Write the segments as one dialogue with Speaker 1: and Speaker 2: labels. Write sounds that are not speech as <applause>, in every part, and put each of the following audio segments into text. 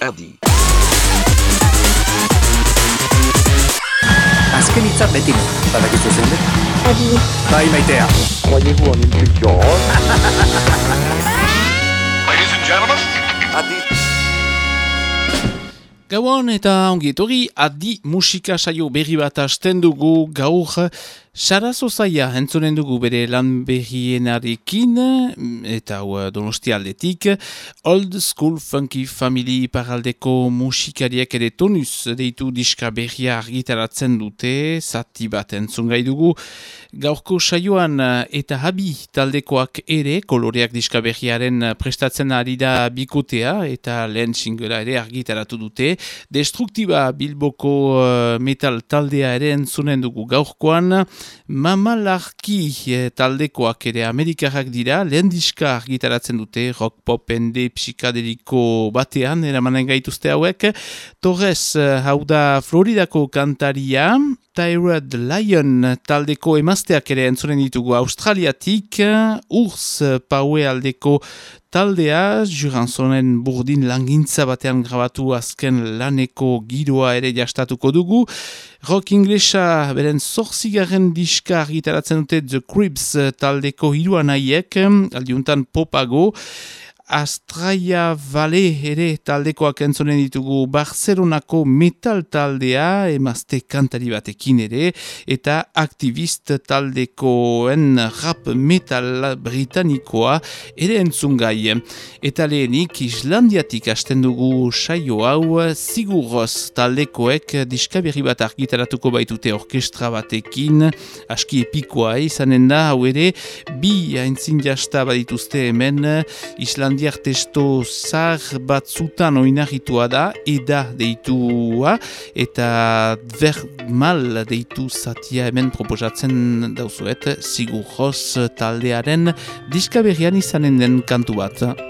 Speaker 1: adi.
Speaker 2: Azken hitza beti badakizu zen dut.
Speaker 3: Adi.
Speaker 2: Bai maitea.
Speaker 4: Croyez-vous en une culture
Speaker 1: Ladies and gentlemen, adi.
Speaker 5: Gauan eta ongi etorri adi musika saio berri bat hasten dugu gaur Sarazo zaia entzonen dugu bere lan berrienarekin eta hau donosti aldetik Old School Funky Family paraldeko musikariak ere tonuz deitu diska berria argitaratzen dute zati bat entzun gai dugu. Gaurko saioan eta habi taldekoak ere koloreak diska berriaren prestatzen ari da bikotea eta lehen singela ere argitaratu dute. Destruktiba bilboko uh, metal taldea ere entzunen dugu gaurkoan mamalarki eh, taldekoak ere amerikarrak dira lehen diska argitaratzen dute rock pop ende psikadeliko batean eramanen gaituzte hauek Torres uh, hau da Floridako kantaria Tyrod Lion taldeko emazteak ere entzunen ditugu Australiatik, Urs Paue aldeko taldea, Juranzonen burdin langintza batean grabatu azken laneko giroa ere jastatuko dugu. Rock inglesa beren zorzigarren diska argitaratzen dute The Cribs taldeko hiruan nahiek, aldiuntan popago, Astraia Vale ere taldekoak entzonen ditugu Barcelonako metal taldea emazte kantari batekin ere eta aktivist taldekoen rap metal britanikoa ere entzun. Eta lehenik Islandiatik hasten dugu saio hau Sigurroz taldekoek diskaberri bat argitaratuko baitute orkestra batekin aski epikoa izanen da hau ere bi haintzin jasta badituzte hemen Islandia indiar testo zar bat zutan oinarritua da, eda deitua, eta ver mal deitu zatia hemen proposatzen dauzuet, sigur taldearen diskaberian izanen den kantu bat.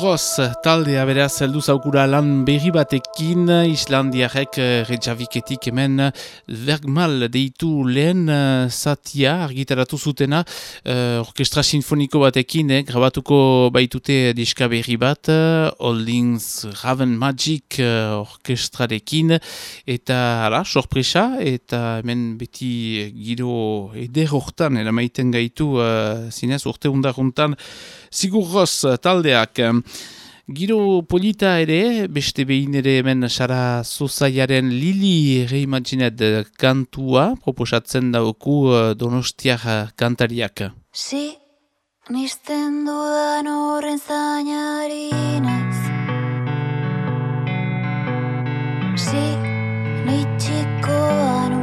Speaker 5: Ross taldea beraz heldu zaukura lan berri batekin Islandiarek eh, Reykjaviketik hemen Vergmal deitu lehen uh, zatia argitaratu zutena uh, orkestra sinfoniko batekin eh, grabatuko baitute diska berri bat Holdings Raven Magic orkestrarekin. Eta ala, sorpresa eta hemen beti giro eder hortan eramaiten gaitu uh, zinez urte undaruntan Sigur Ross taldeak Giro polita ere, beste behin ere hemen Sara Zozaiaren Lili reimaginet kantua proposatzen dauku eh, donostiak kantariak.
Speaker 3: Si, nisten dudan horren zainari naiz. Si, nitxiko anu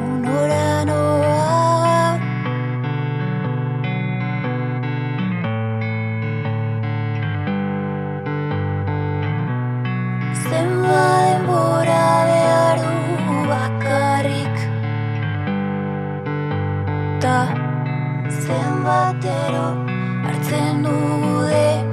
Speaker 3: Zenba denbora behar du bakarrik Ta zenbatero hartzen dugu den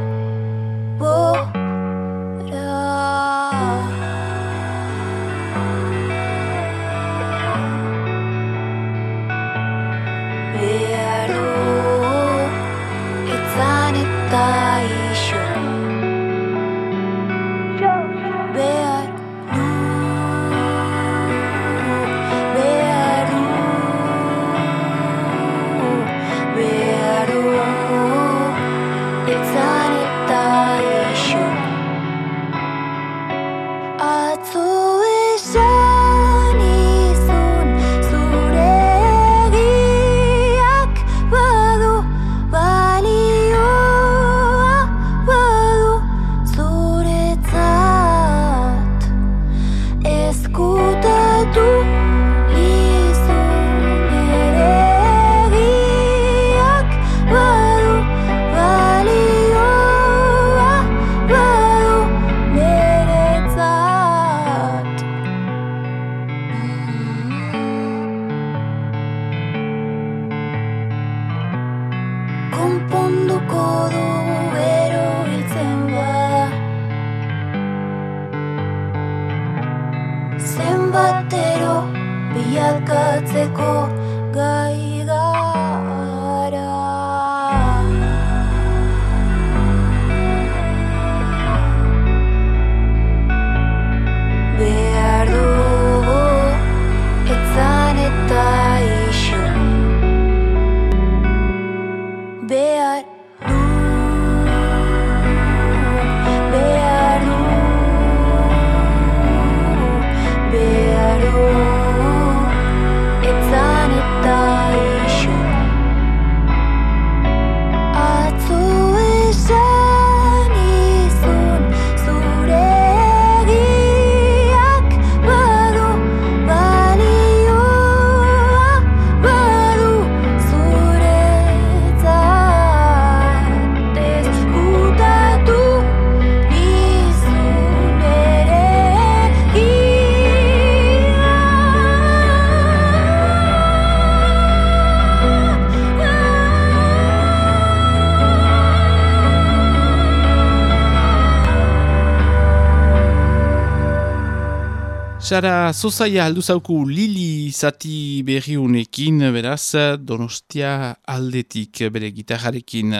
Speaker 5: Sara Zozaia aldu zauku Lili zati berri honekin, beraz, Donostia aldetik bere gitarrarekin.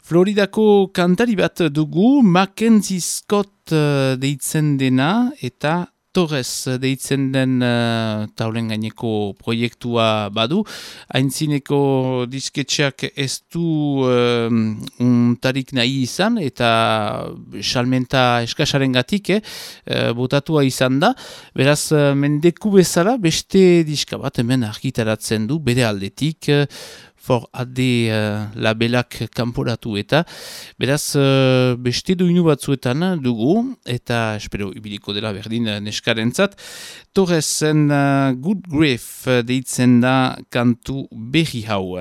Speaker 5: Floridako kantari bat dugu, Mackenzie Scott eh, deitzen dena, eta Torres deitzen den uh, taulen gaineko proiektua badu. Haintzineko disketxeak ez du uh, untarik nahi izan, eta salmenta eskasaren gatik, eh, eh, botatua izan da. Beraz, mendeku bezala, beste diska bat hemen argitaratzen du, bere aldetik, eh, for ade uh, labelak kanporatu eta beraz uh, beste duinu batzuetan dugu eta espero ibiliko dela berdin uh, neskarentzat Torresen uh, Good Grief deitzen da kantu berri hau.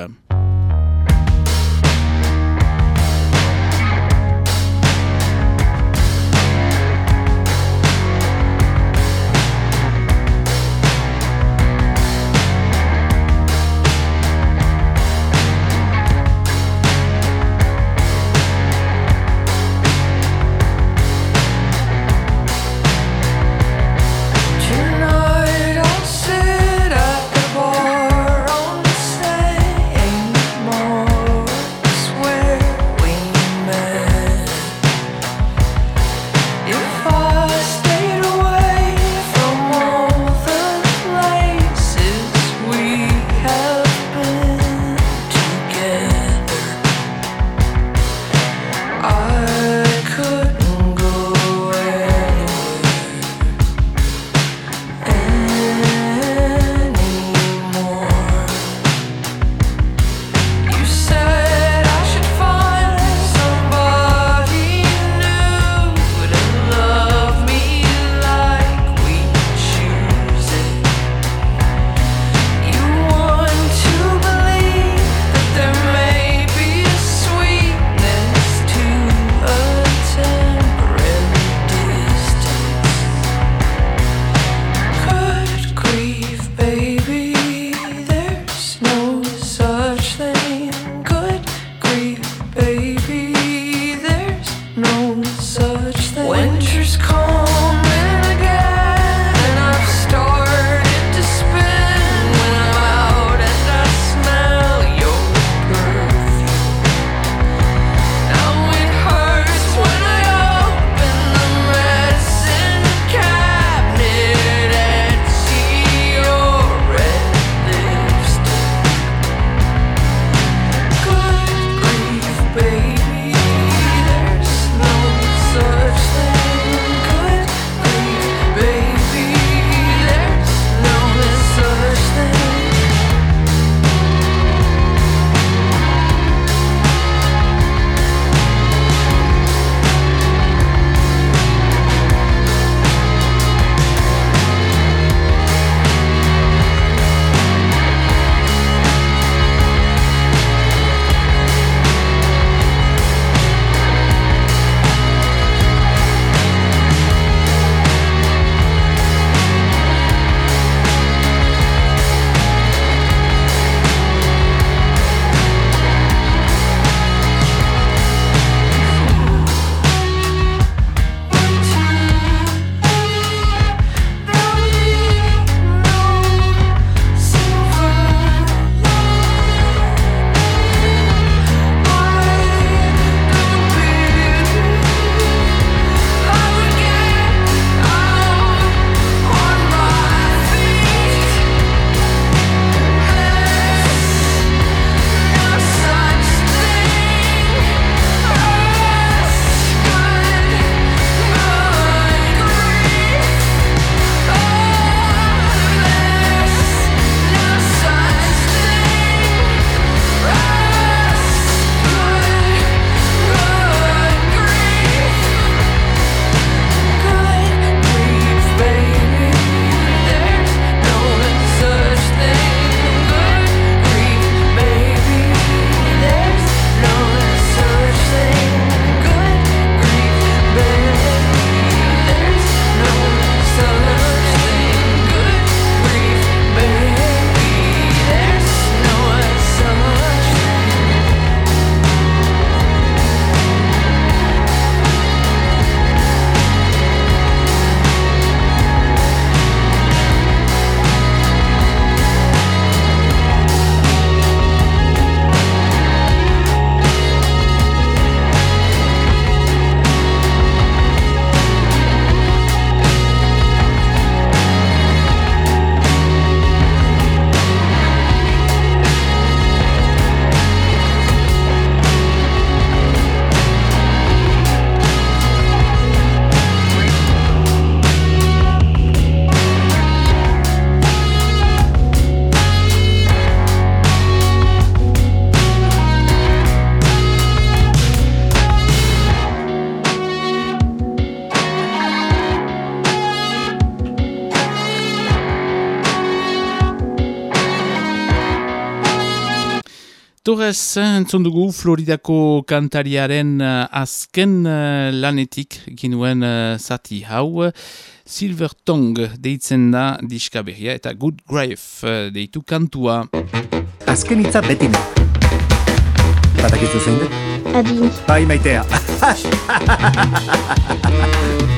Speaker 5: Torres, entzun dugu Floridako kantariaren uh, azken uh, lanetik ginuen uh, zati hau. Silver Tongue deitzen da diska berria eta Good Grave uh, deitu kantua.
Speaker 2: Azken hitza beti ne. Badakizu zein dut?
Speaker 3: Adi.
Speaker 2: Bai maitea. <laughs>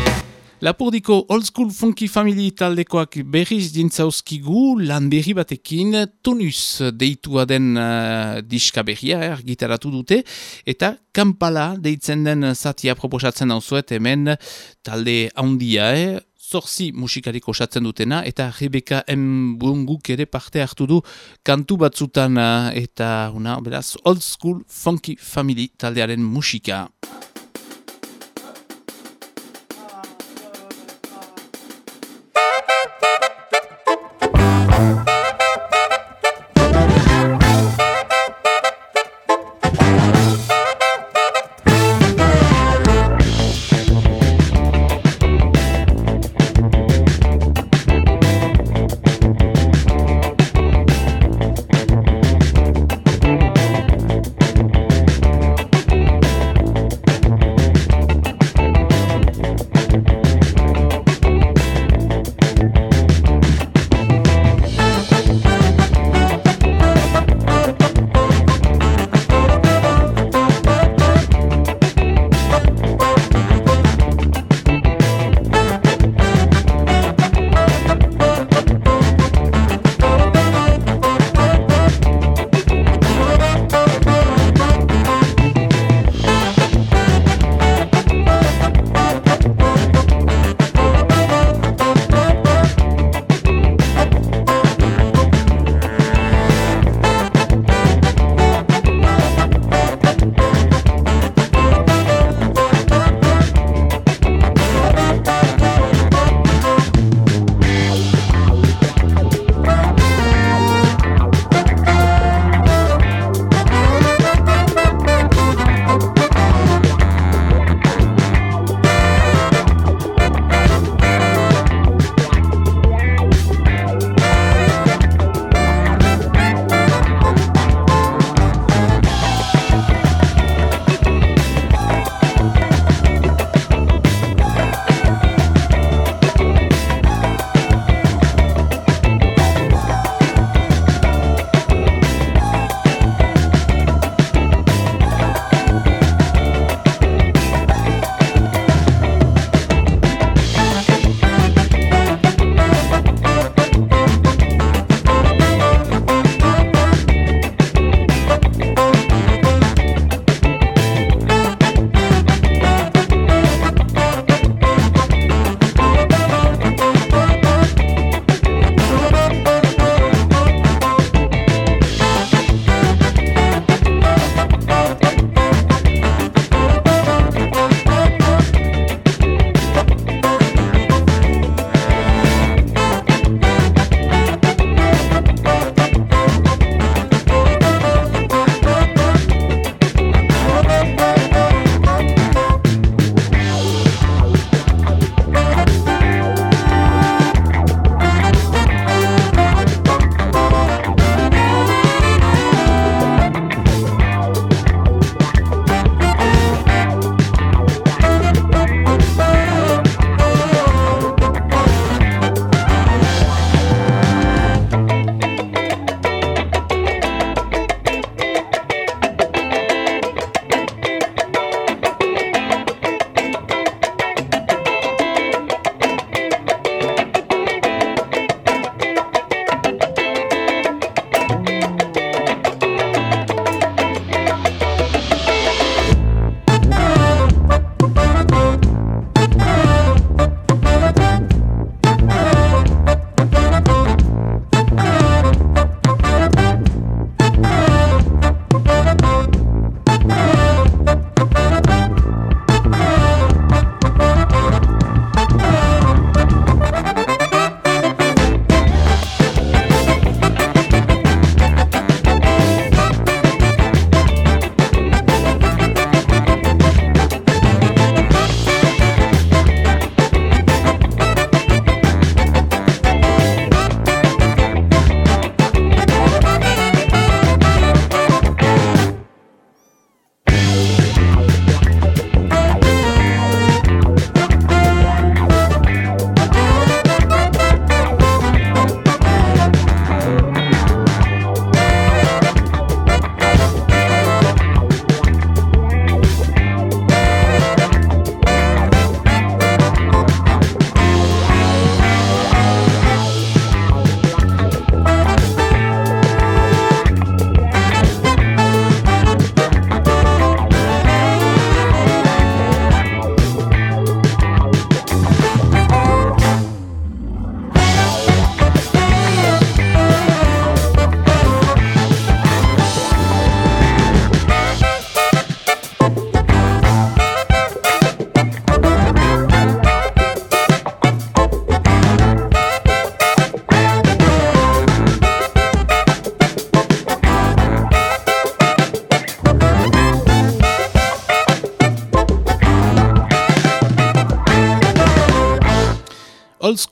Speaker 5: Lapurdiko Old School Funky Family taldekoak berriz dintzauzkigu lan berri batekin tonus deitua den uh, diska berria eh, gitaratu dute eta Kampala deitzen den zatia proposatzen dauzuet hemen talde handia eh, zorzi musikarik osatzen dutena eta Rebecca M. Bunguk ere parte hartu du kantu batzutan uh, eta una, beraz Old School Funky Family taldearen musika.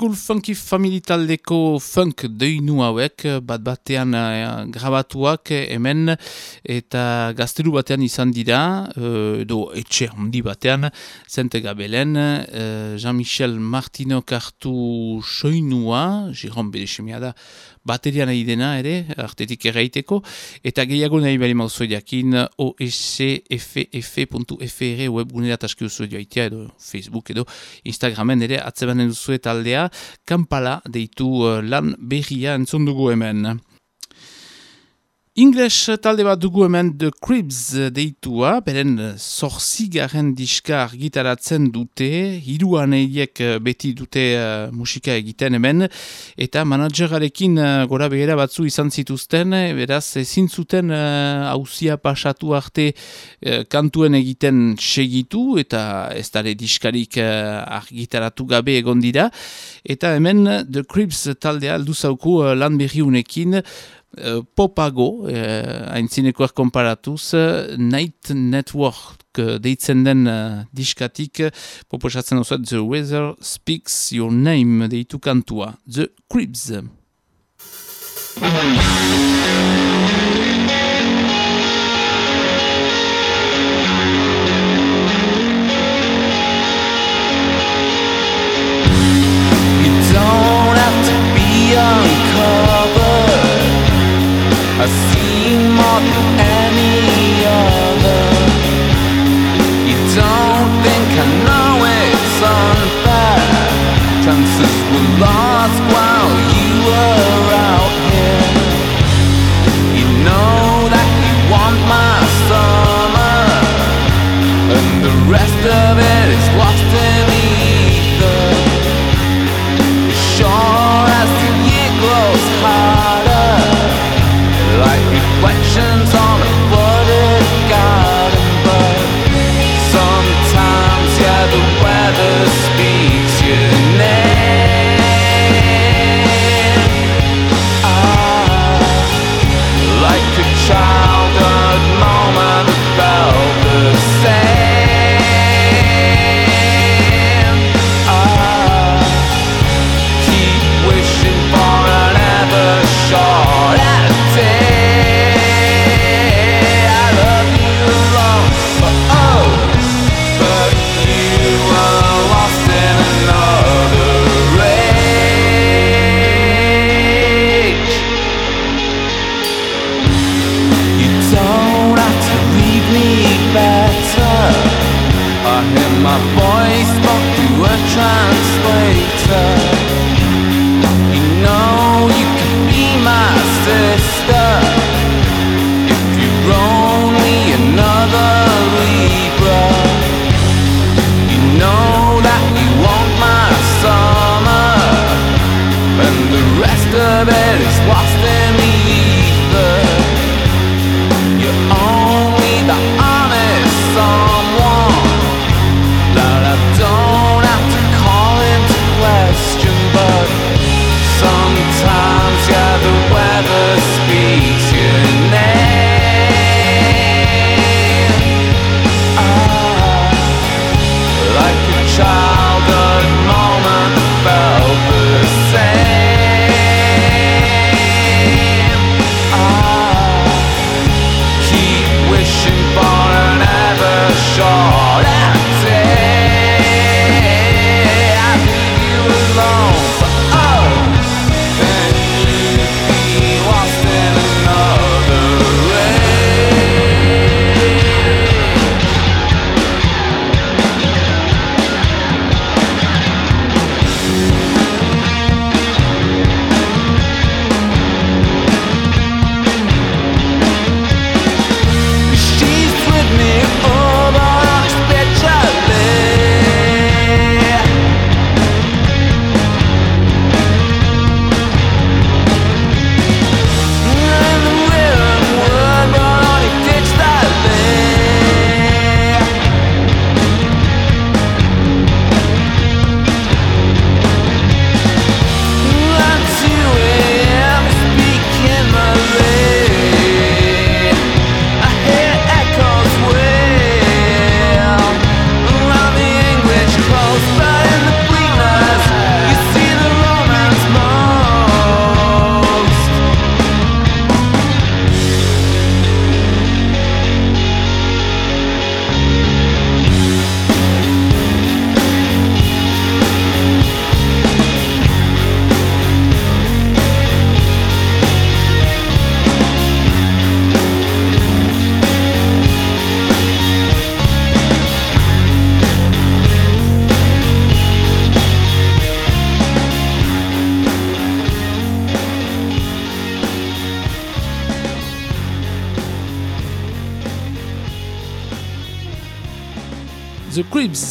Speaker 5: School Funky Family taldeko funk deinu hauek, bat batean uh, grabatuak hemen, eta gazteru batean izan dira, uh, edo etxe handi batean, zente gabelen, uh, Jean-Michel Martino kartu soinua, Jérôme Bedesemia da, baterian nahi dena ere, artetik erraiteko, eta gehiago nahi bali mauzo jakin oscff.fr webgunera taski duzu joaitea edo Facebook edo Instagramen ere atzebanen duzu taldea, kampala deitu uh, lan berria entzundugu hemen. English talde bat dugu hemen The Cribs deitua, beren zorzigaren diska argitaratzen dute, hiruan eiek beti dute uh, musika egiten hemen, eta managerarekin uh, gora behera batzu izan zituzten, beraz ezin zuten hauzia uh, pasatu arte kantuen egiten segitu, eta ez dara diskarik argitaratu gabe egon dira, eta hemen The Cribs taldea alduzauku lan berri unekin, Uh, popago, uh, haintzinekoak konparatuz, uh, Night Network uh, deitzen den uh, diskatik, proposatzen osoet The Weather Speaks Your Name deitu kantua, The Cribs.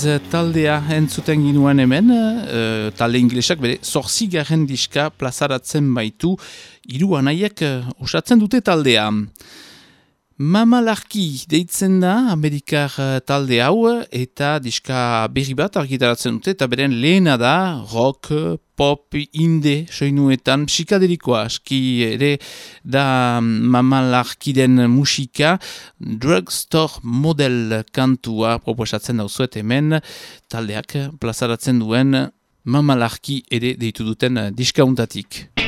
Speaker 5: Eh, taldea entzuten ginuen hemen, uh, talde inglesak bere zorzigarren diska plazaratzen baitu, hiru anaiek osatzen dute taldea. Mamalarki deitzen da Amerikar talde hau eta diska berri bat argitaratzen dute eta beren lehena da rock, pop, inde soinuetan psikadelikoa aski ere da Mamalarki den musika drugstore model kantua proposatzen dauzuet hemen taldeak plazaratzen duen Mamalarki ere deitu duten diskauntatik.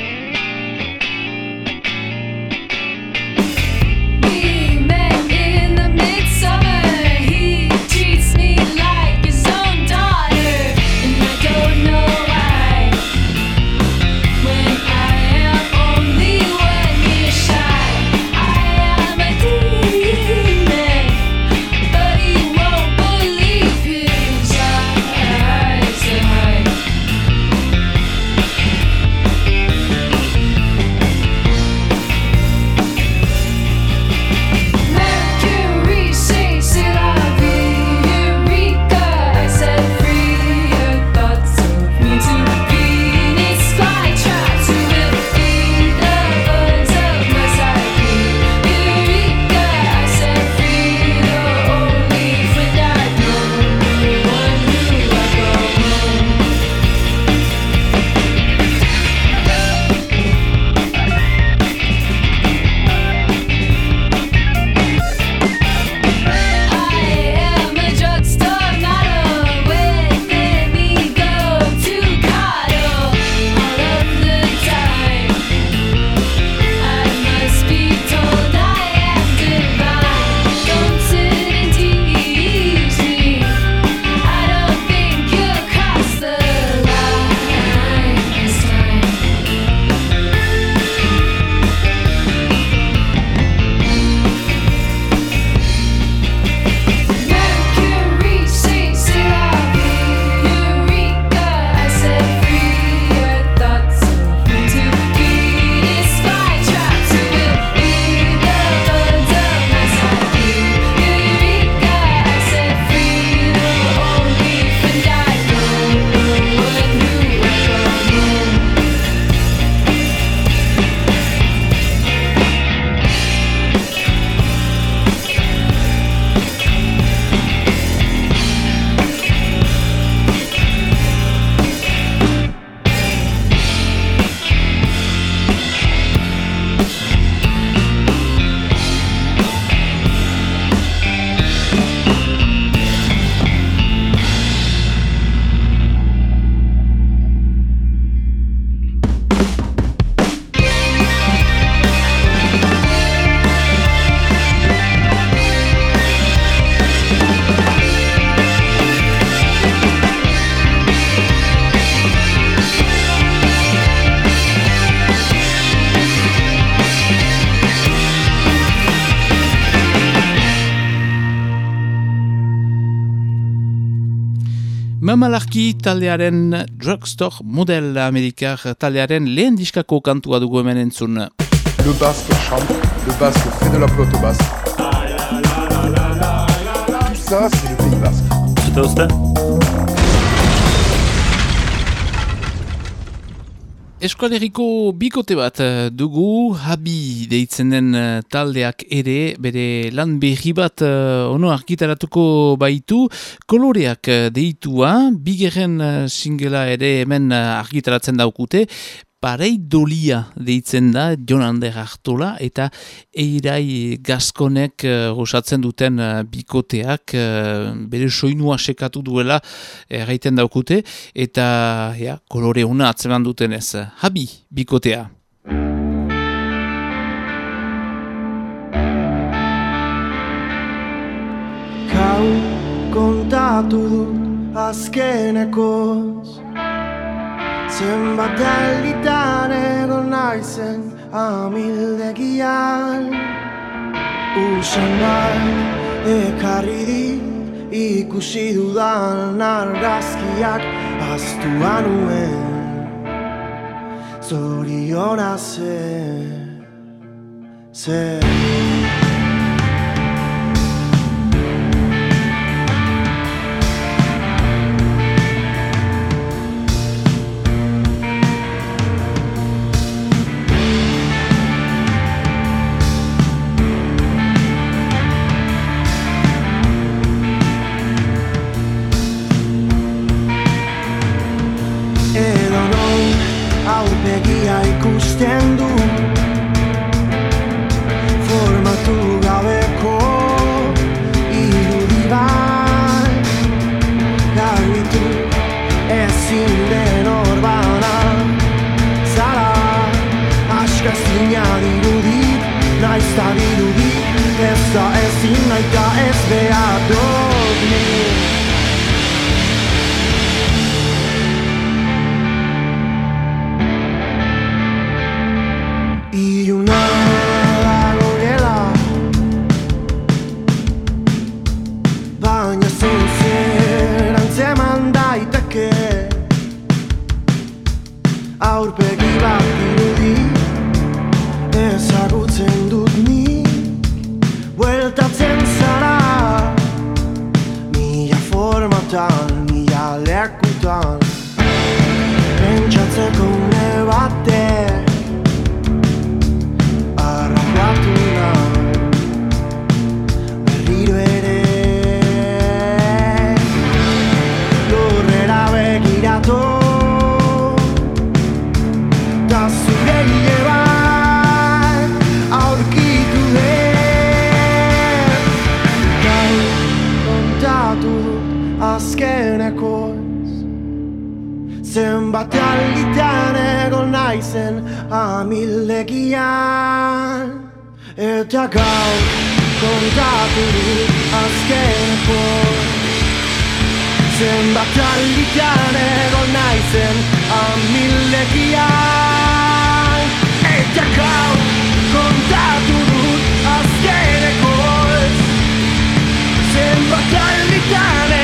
Speaker 3: Bye.
Speaker 5: Mamalarki taldearen drugstore model amerikar taldearen lehen diskako kantua dugu hemen entzun.
Speaker 4: Le basque chante, le basque fait de la flotte basque. Tout ça, c'est le pays basque.
Speaker 5: Eskualeriko bikote bat eh, dugu, habi deitzen den eh, taldeak ere, bere lan berri bat eh, ono argitaratuko baitu, koloreak deitua, bigerren singela ere hemen argitaratzen daukute, pareidolia deitzen da, Jonander Artola, eta eirai gaskonek uh, gozatzen duten eh, bikoteak eh, bere soinua sekatu duela erraiten daukute, eta ja, kolore una atzeman duten ez. Habi, bikotea.
Speaker 6: Kau kontatu dut azkenekoz Zenbat alditan egon naizen amildegian. Usan ekarri dit ikusi dudan argazkiak Aztu anuen zoriona zen Zer naizen amildegian Eta gaur kontatu dut azkenekoz Zenbat alditan egon naizen amildegian Eta gaur kontatu dut azkenekoz Zenbat alditan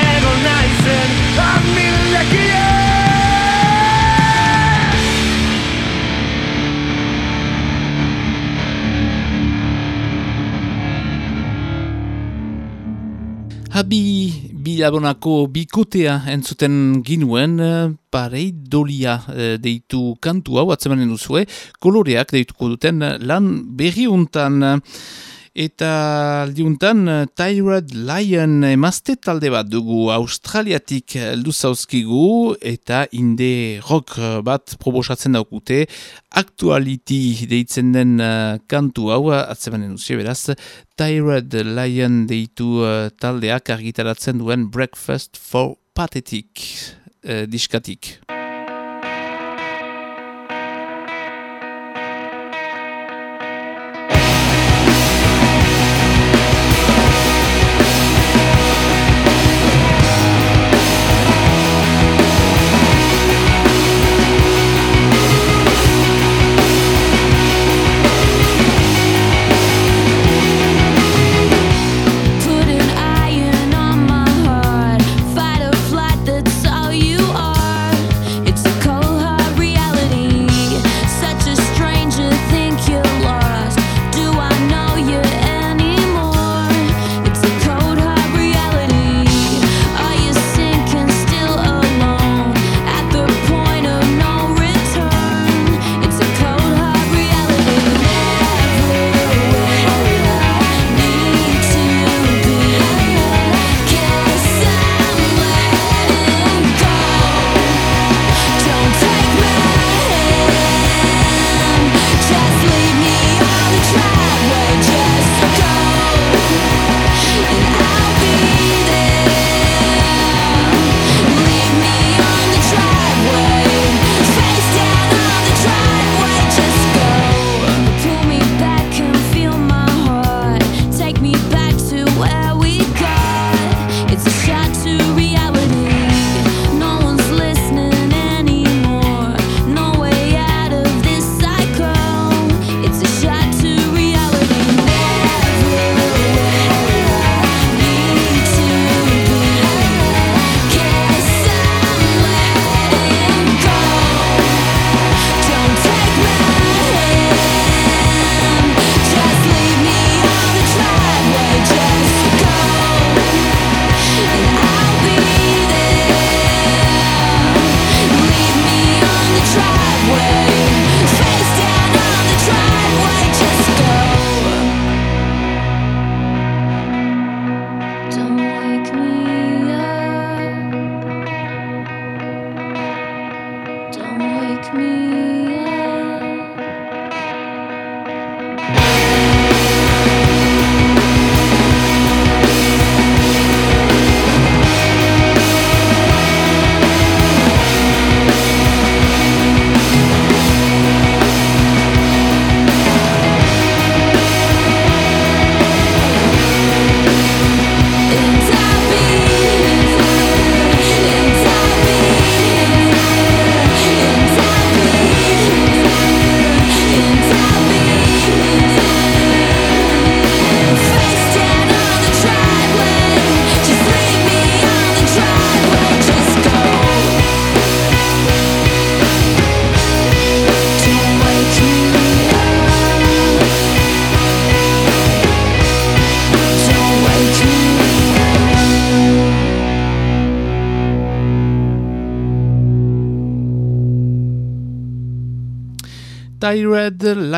Speaker 5: Habi bilabonako bikotea entzuten ginuen eh, pareidolia eh, deitu kantu hau atzemanen duzue, koloreak deituko duten eh, lan berri untan. Eta aldiuntan Tyrod Lion emazte talde bat dugu Australiatik heldu zauzkigu eta inde rock bat proposatzen daukute Actuality deitzen den uh, kantu hau atzemanen duzue beraz Tyrod Lion deitu uh, taldeak argitaratzen duen Breakfast for Pathetic uh, diskatik.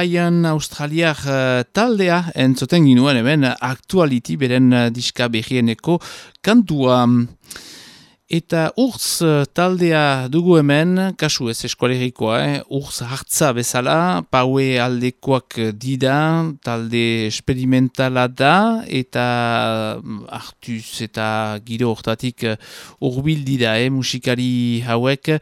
Speaker 5: Lion Australiar uh, taldea entzuten ginuen hemen aktualiti beren uh, diska behieneko kantua. Eta urz eh, taldea dugu hemen, kasu ez eskualerikoa, eh? urz hartza bezala, paue aldekoak dida, talde experimentala da, eta mm, hartuz eta giro hortatik urbil dida, eh? musikari hauek,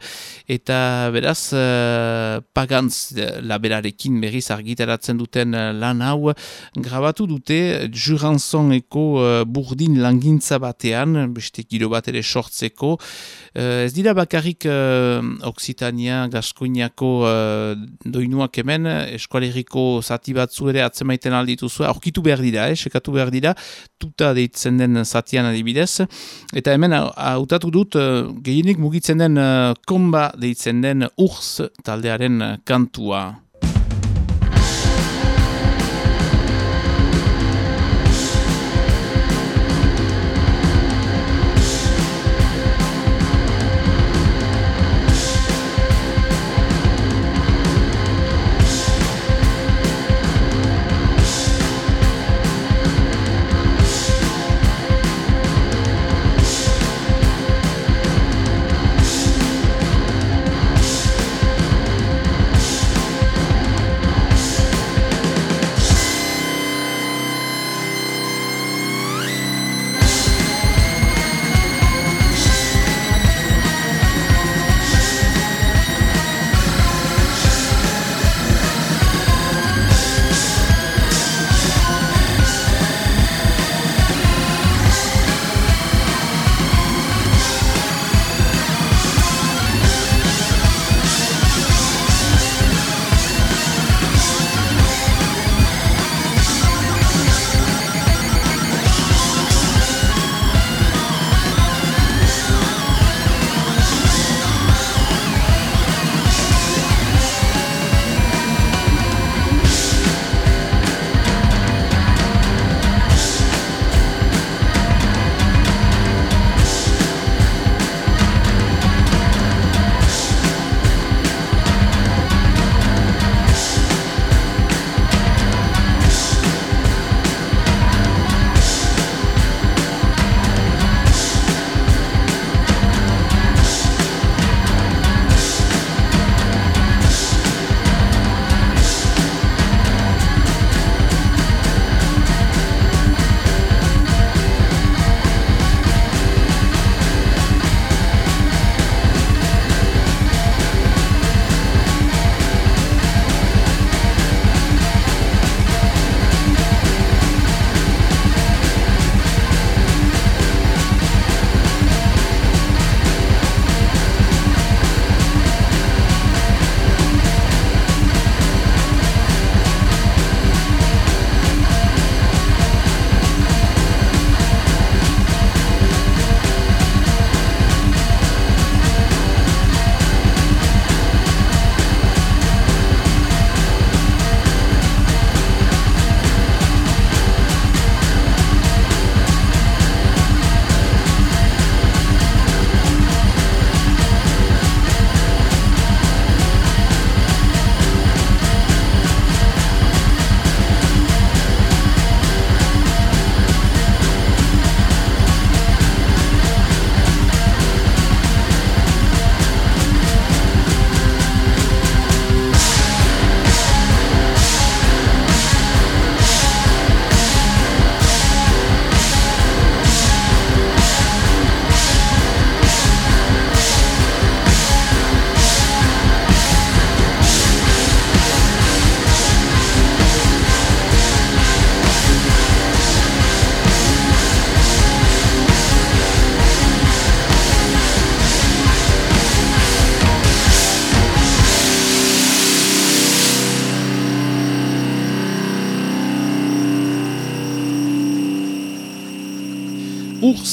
Speaker 5: eta beraz, uh, pagantz laberarekin berriz argitaratzen duten lan hau, grabatu dute juranzoneko burdin langintza batean, beste giro bat ere sortzeko, Uh, ez dira bakarrik uh, Occitania, Gaskoiniako uh, doinuak hemen, eskualeriko zati batzu ere atzemaiten aldituzu, aurkitu behar dira, eh, sekatu behar dira, tuta deitzen den zatian adibidez, eta hemen hautatu dut gehienik mugitzen den komba deitzen den urs taldearen kantua.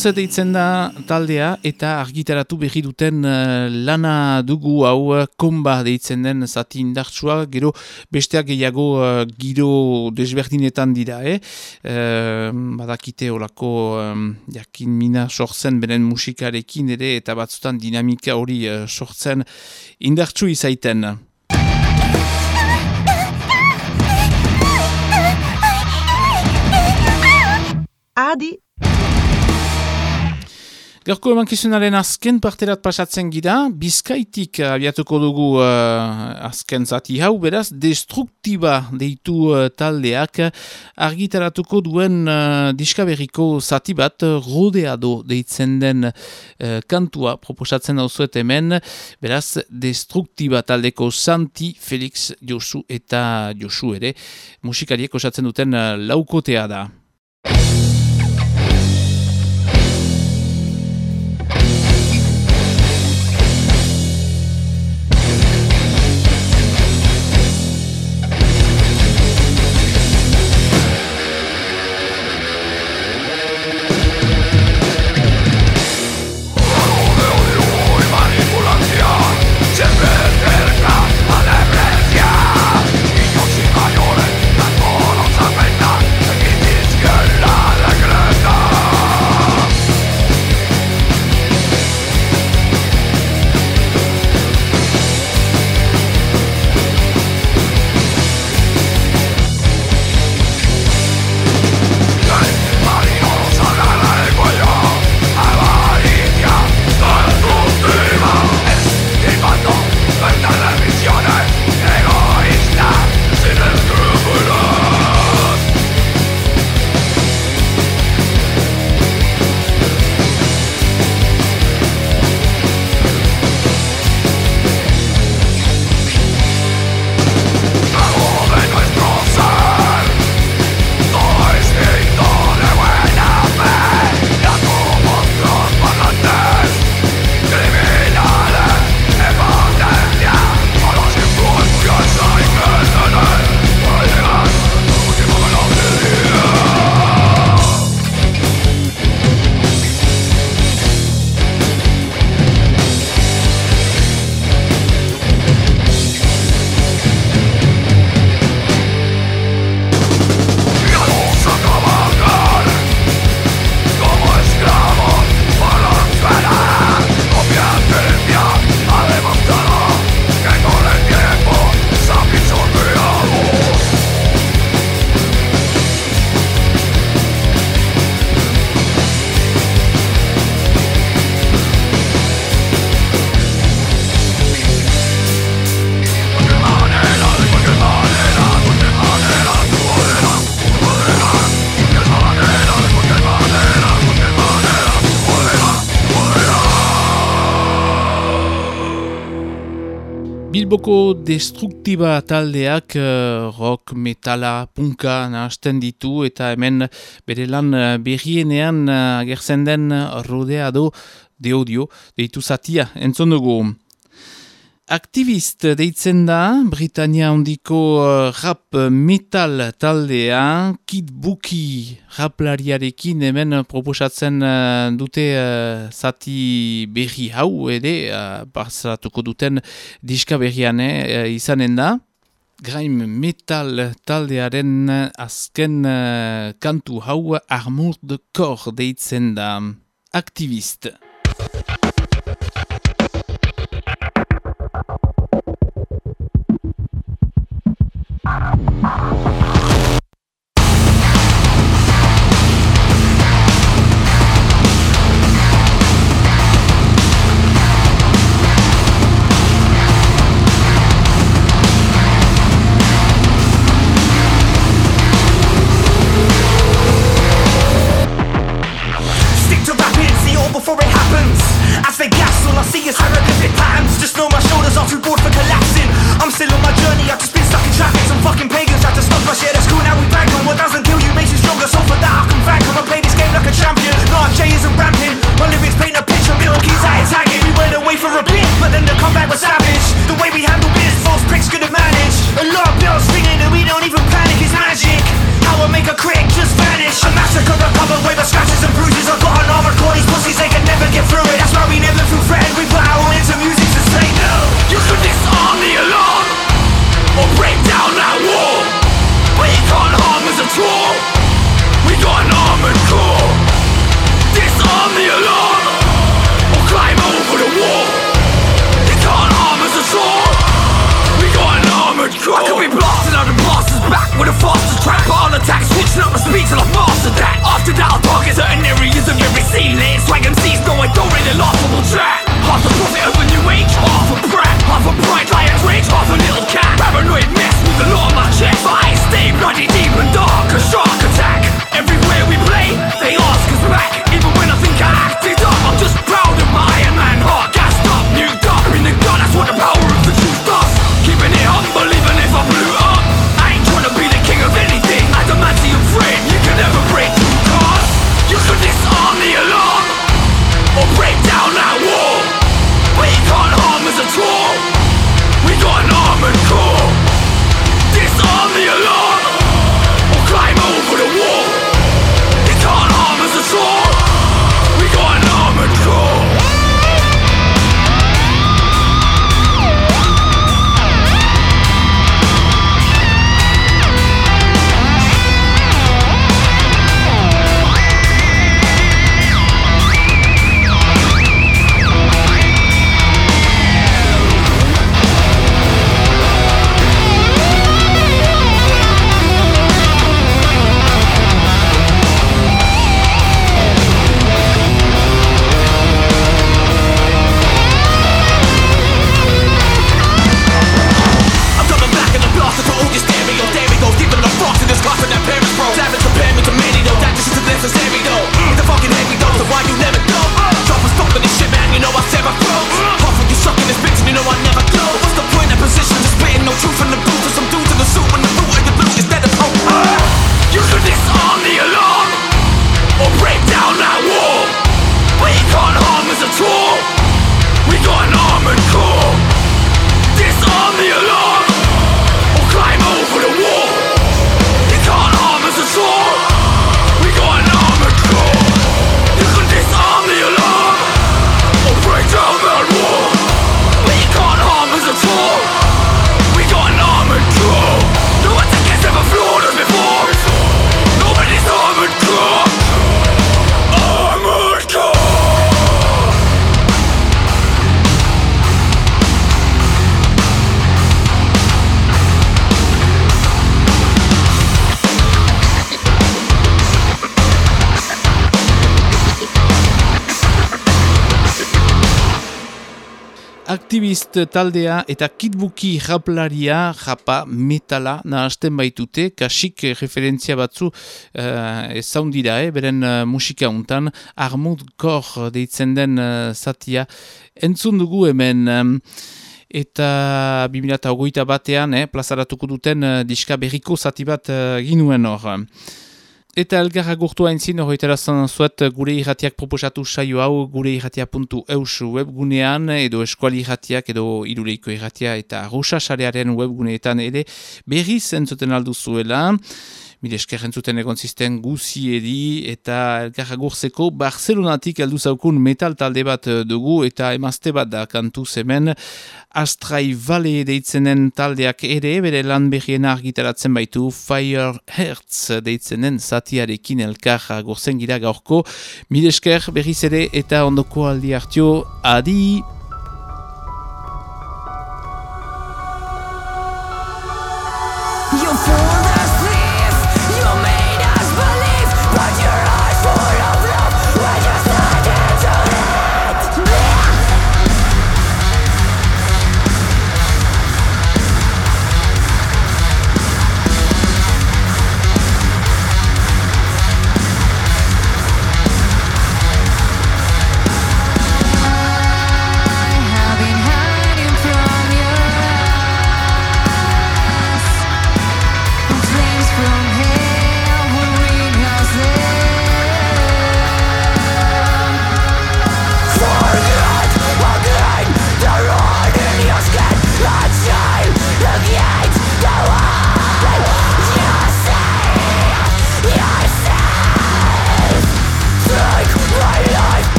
Speaker 5: Rose deitzen da taldea eta argitaratu berri duten uh, lana dugu hau eh, komba deitzen den zati indartsua gero besteak gehiago uh, giro desberdinetan dira eh? uh, badakite olako um, jakin mina sortzen benen musikarekin ere eta batzutan dinamika hori uh, sortzen indartsu izaiten
Speaker 7: Adi
Speaker 5: Gaurko emankizunaren azken parterat pasatzen gira, bizkaitik abiatuko dugu uh, azken zati hau, beraz, destruktiba deitu uh, taldeak argitaratuko duen uh, diskaberriko zati bat, rodeado deitzen den uh, kantua proposatzen dauzuet hemen, beraz, destruktiba taldeko Santi, Felix, Josu eta Josu ere, musikariek osatzen duten uh, laukotea da. Destruktiba taldeak uh, rock, metala, punka nahasten ditu eta hemen bere lan uh, berrienean uh, agertzen den rodeado deodio deitu zatia entzon. Aktivist deitzen da, Britania ondiko uh, rap metal taldea, Kid Buki raplariarekin hemen proposatzen uh, dute uh, zati berri hau, ere, uh, pasatuko duten diska berrian uh, izanen da. Grime metal taldearen azken uh, kantu hau Armored Core deitzen da. Aktivist. Aktivist taldea eta kitbuki raplaria japa metala nahazten baitute, kasik referentzia batzu uh, ezaun dira, eh, beren uh, musika untan, Armud Kor deitzen den uh, zatia, entzun dugu hemen... Um, eta 2008 batean, eh, plazaratuko duten uh, diska berriko zati bat uh, ginuen hor. Eta elgarra gurtu haintzin horretarazan zuet gure irratiak proposatu saio hau gure irratia.eus webgunean edo eskuali irratiak edo iruleiko irratia eta rusa sarearen webguneetan ere berriz entzuten aldu zuela. Mire esker entzuten egon zisten guzi edi eta elkarra gurzeko Barcelonatik aldu zaukun metal talde bat eh, dugu eta emazte bat da kantu zemen Astrai Vale deitzenen taldeak ere bere lan behien argitaratzen baitu Fire Hertz deitzenen zatiarekin elkarra gurzen gira gaurko. Mire esker berriz ere eta ondoko aldi hartio adi!
Speaker 8: You fooled